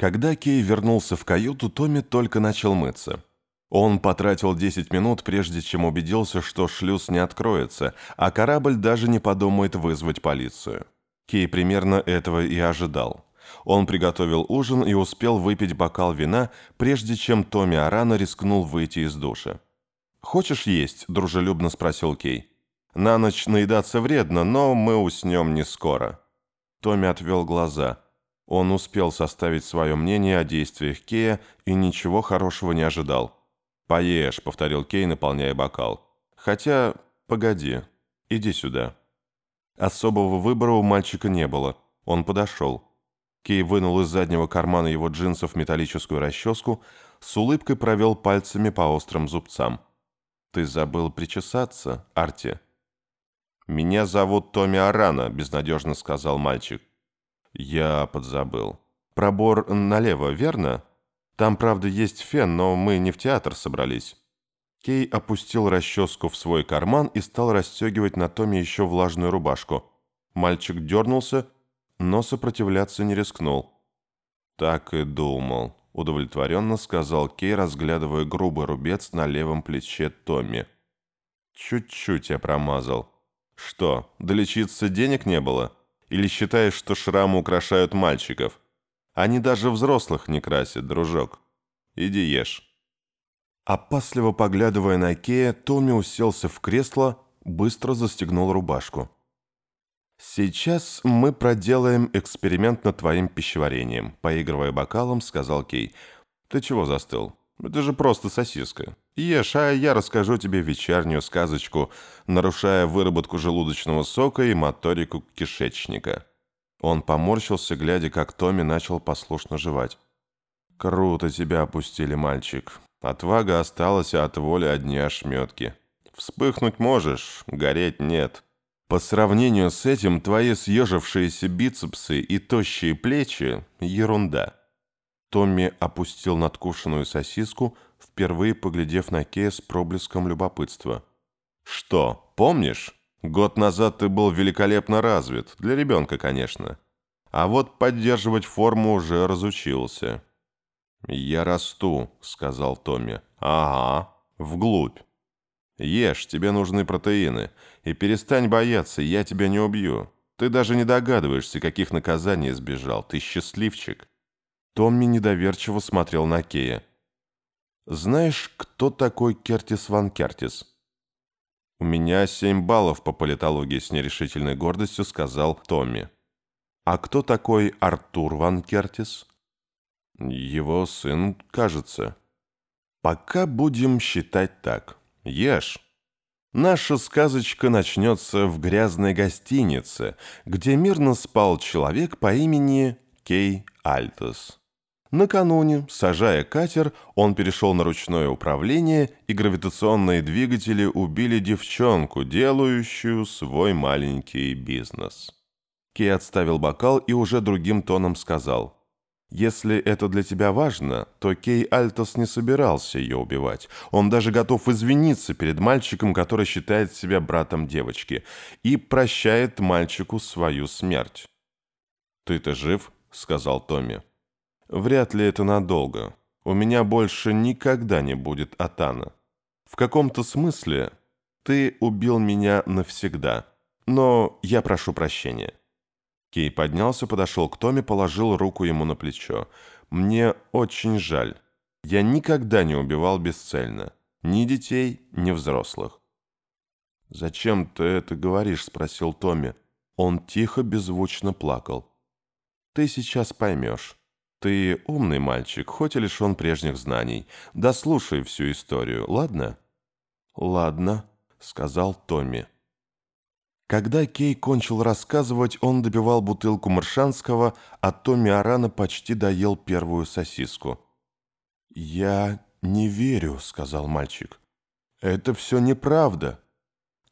Когда Кей вернулся в каюту, Томми только начал мыться. Он потратил 10 минут, прежде чем убедился, что шлюз не откроется, а корабль даже не подумает вызвать полицию. Кей примерно этого и ожидал. Он приготовил ужин и успел выпить бокал вина, прежде чем Томми Арана рискнул выйти из душа. «Хочешь есть?» – дружелюбно спросил Кей. «На ночь наедаться вредно, но мы уснем не скоро». Томми отвел глаза. Он успел составить свое мнение о действиях Кея и ничего хорошего не ожидал. «Поешь», — повторил Кей, наполняя бокал. «Хотя, погоди, иди сюда». Особого выбора у мальчика не было. Он подошел. Кей вынул из заднего кармана его джинсов металлическую расческу, с улыбкой провел пальцами по острым зубцам. «Ты забыл причесаться, Арти?» «Меня зовут Томми Арана», — безнадежно сказал мальчик. «Я подзабыл. Пробор налево, верно?» Там, правда, есть фен, но мы не в театр собрались». Кей опустил расческу в свой карман и стал расстегивать на Томе еще влажную рубашку. Мальчик дернулся, но сопротивляться не рискнул. «Так и думал», — удовлетворенно сказал Кей, разглядывая грубый рубец на левом плече Томми. «Чуть-чуть я промазал. Что, долечиться денег не было? Или считаешь, что шрамы украшают мальчиков?» Они даже взрослых не красят, дружок. Иди ешь». Опасливо поглядывая на Кея, Томми уселся в кресло, быстро застегнул рубашку. «Сейчас мы проделаем эксперимент над твоим пищеварением», поигрывая бокалом, сказал Кей. «Ты чего застыл? Это же просто сосиска. Ешь, а я расскажу тебе вечернюю сказочку, нарушая выработку желудочного сока и моторику кишечника». Он поморщился, глядя, как Томми начал послушно жевать. «Круто тебя опустили, мальчик. Отвага осталась, а от воли одни ошметки. Вспыхнуть можешь, гореть нет. По сравнению с этим, твои съежившиеся бицепсы и тощие плечи – ерунда». Томми опустил надкушенную сосиску, впервые поглядев на Кея с проблеском любопытства. «Что, помнишь?» Год назад ты был великолепно развит, для ребенка, конечно. А вот поддерживать форму уже разучился». «Я расту», — сказал Томми. «Ага, вглубь. Ешь, тебе нужны протеины. И перестань бояться, я тебя не убью. Ты даже не догадываешься, каких наказаний избежал. Ты счастливчик». Томми недоверчиво смотрел на Кея. «Знаешь, кто такой Кертис Ван Кертис?» «У меня семь баллов по политологии с нерешительной гордостью», — сказал Томми. «А кто такой Артур Ван Кертис?» «Его сын, кажется». «Пока будем считать так. Ешь». Наша сказочка начнется в грязной гостинице, где мирно спал человек по имени Кей Альтос. Накануне, сажая катер, он перешел на ручное управление, и гравитационные двигатели убили девчонку, делающую свой маленький бизнес. Кей отставил бокал и уже другим тоном сказал, «Если это для тебя важно, то Кей Альтос не собирался ее убивать. Он даже готов извиниться перед мальчиком, который считает себя братом девочки, и прощает мальчику свою смерть». «Ты-то жив?» — сказал Томми. Вряд ли это надолго. У меня больше никогда не будет Атана. В каком-то смысле ты убил меня навсегда, но я прошу прощения». Кей поднялся, подошел к Томе, положил руку ему на плечо. «Мне очень жаль. Я никогда не убивал бесцельно. Ни детей, ни взрослых». «Зачем ты это говоришь?» — спросил Томми. Он тихо, беззвучно плакал. «Ты сейчас поймешь. Ты умный мальчик, хоть и лишен прежних знаний. Дослушай всю историю, ладно?» «Ладно», — сказал Томми. Когда Кей кончил рассказывать, он добивал бутылку маршанского, а Томми Арана почти доел первую сосиску. «Я не верю», — сказал мальчик. «Это все неправда.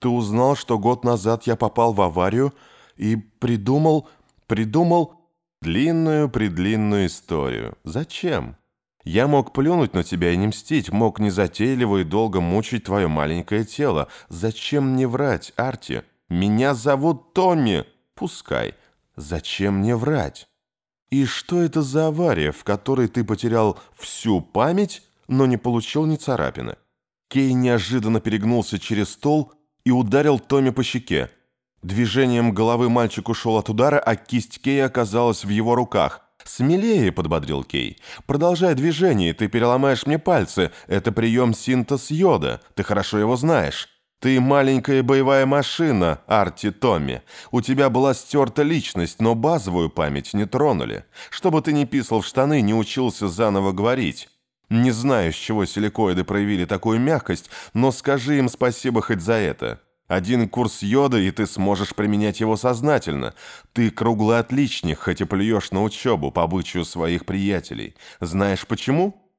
Ты узнал, что год назад я попал в аварию и придумал, придумал...» Длинную-предлинную историю. Зачем? Я мог плюнуть на тебя и не мстить, мог незатейливо и долго мучить твое маленькое тело. Зачем мне врать, Арти? Меня зовут Томми. Пускай. Зачем мне врать? И что это за авария, в которой ты потерял всю память, но не получил ни царапины? Кей неожиданно перегнулся через стол и ударил Томми по щеке. Движением головы мальчик ушел от удара, а кисть Кей оказалась в его руках. «Смелее», — подбодрил Кей. «Продолжай движение, ты переломаешь мне пальцы. Это прием синтез йода. Ты хорошо его знаешь». «Ты маленькая боевая машина, Арти Томми. У тебя была стерта личность, но базовую память не тронули. Чтобы ты не писал в штаны, не учился заново говорить. Не знаю, с чего силикоиды проявили такую мягкость, но скажи им спасибо хоть за это. Один курс йода, и ты сможешь применять его сознательно. Ты круглый отличник, хоть и плюешь на учебу по обычаю своих приятелей. Знаешь почему?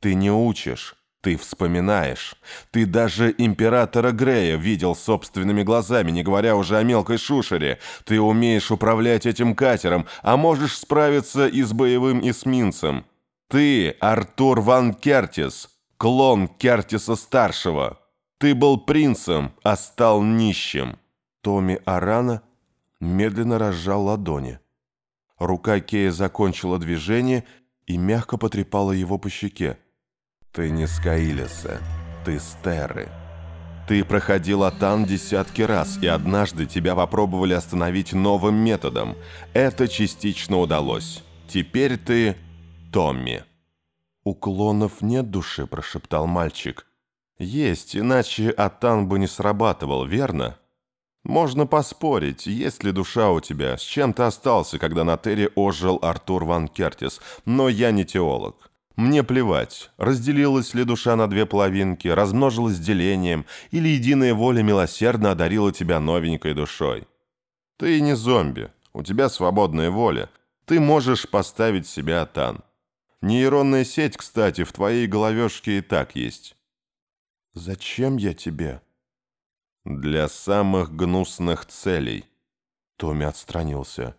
Ты не учишь. Ты вспоминаешь. Ты даже императора Грея видел собственными глазами, не говоря уже о мелкой шушере. Ты умеешь управлять этим катером, а можешь справиться и с боевым эсминцем. Ты Артур Ван Кертис, клон Кертиса-старшего. Ты был принцем, а стал нищим. Томми Арана медленно разжал ладони. Рука Кея закончила движение и мягко потрепала его по щеке. Ты не Скаилиса, ты Стеры. Ты проходил Атан десятки раз, и однажды тебя попробовали остановить новым методом. Это частично удалось. Теперь ты Томми. «У клонов нет души», – прошептал мальчик. «Есть, иначе Атан бы не срабатывал, верно?» «Можно поспорить, есть ли душа у тебя, с чем ты остался, когда на Терре ожил Артур Ван Кертис, но я не теолог. Мне плевать, разделилась ли душа на две половинки, размножилась делением, или единая воля милосердно одарила тебя новенькой душой. Ты не зомби, у тебя свободная воля, ты можешь поставить себя тан. Нейронная сеть, кстати, в твоей головешке и так есть. Зачем я тебе? Для самых гнусных целей. Томми отстранился.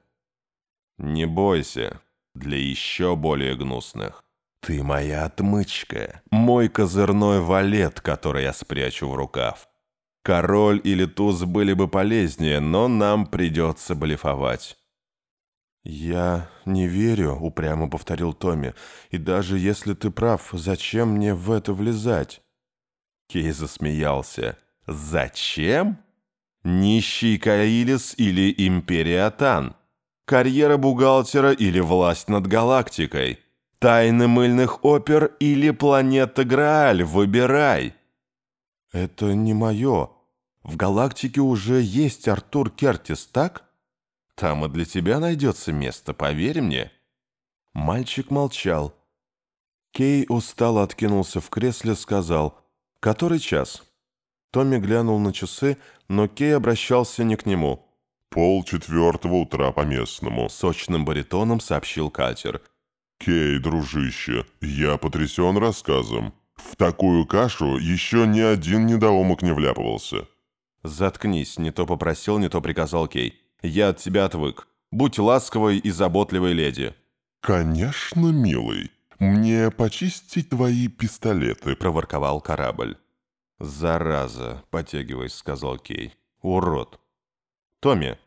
Не бойся, для еще более гнусных. «Ты моя отмычка, мой козырной валет, который я спрячу в рукав. Король или туз были бы полезнее, но нам придется блефовать». «Я не верю», — упрямо повторил Томми. «И даже если ты прав, зачем мне в это влезать?» Кей засмеялся. «Зачем? Нищий Каилис или Империя Тан? Карьера бухгалтера или власть над галактикой?» Тайны мыльных опер или планета Грааль, выбирай. Это не мое. В галактике уже есть Артур Кертис, так? Там и для тебя найдется место, поверь мне. Мальчик молчал. Кей устало откинулся в кресле, сказал, «Который час?» Томми глянул на часы, но Кей обращался не к нему. «Пол четвертого утра по местному», — сочным баритоном сообщил катер. «Кей, дружище, я потрясен рассказом. В такую кашу еще ни один недоумок не вляпывался». «Заткнись, не то попросил, не то приказал Кей. Я от тебя отвык. Будь ласковой и заботливой леди». «Конечно, милый. Мне почистить твои пистолеты», — проворковал корабль. «Зараза», — потягиваясь, сказал Кей. «Урод». «Томми,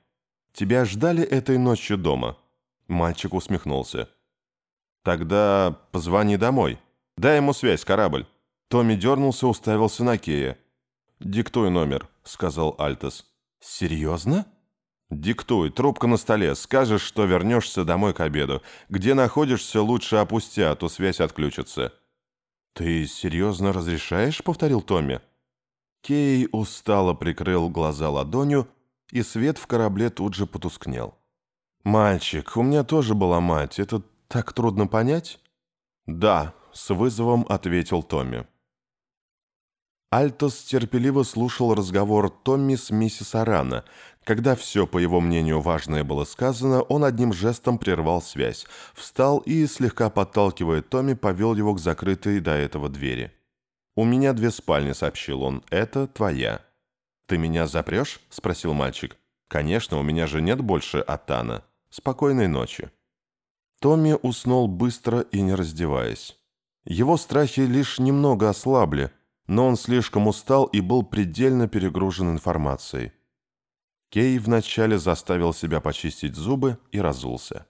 тебя ждали этой ночью дома?» Мальчик усмехнулся. «Тогда позвони домой. Дай ему связь, корабль». Томми дернулся, уставился на Кея. «Диктуй номер», — сказал Альтес. «Серьезно?» «Диктуй. Трубка на столе. Скажешь, что вернешься домой к обеду. Где находишься, лучше опусти, а то связь отключится». «Ты серьезно разрешаешь?» — повторил Томми. Кей устало прикрыл глаза ладонью, и свет в корабле тут же потускнел. «Мальчик, у меня тоже была мать. Это «Так трудно понять?» «Да», — с вызовом ответил Томми. Альтос терпеливо слушал разговор Томми с миссис Арана. Когда все, по его мнению, важное было сказано, он одним жестом прервал связь, встал и, слегка подталкивая Томми, повел его к закрытой до этого двери. «У меня две спальни», — сообщил он. «Это твоя». «Ты меня запрешь?» — спросил мальчик. «Конечно, у меня же нет больше Атана. Спокойной ночи». Томми уснул быстро и не раздеваясь. Его страхи лишь немного ослабли, но он слишком устал и был предельно перегружен информацией. Кей вначале заставил себя почистить зубы и разулся.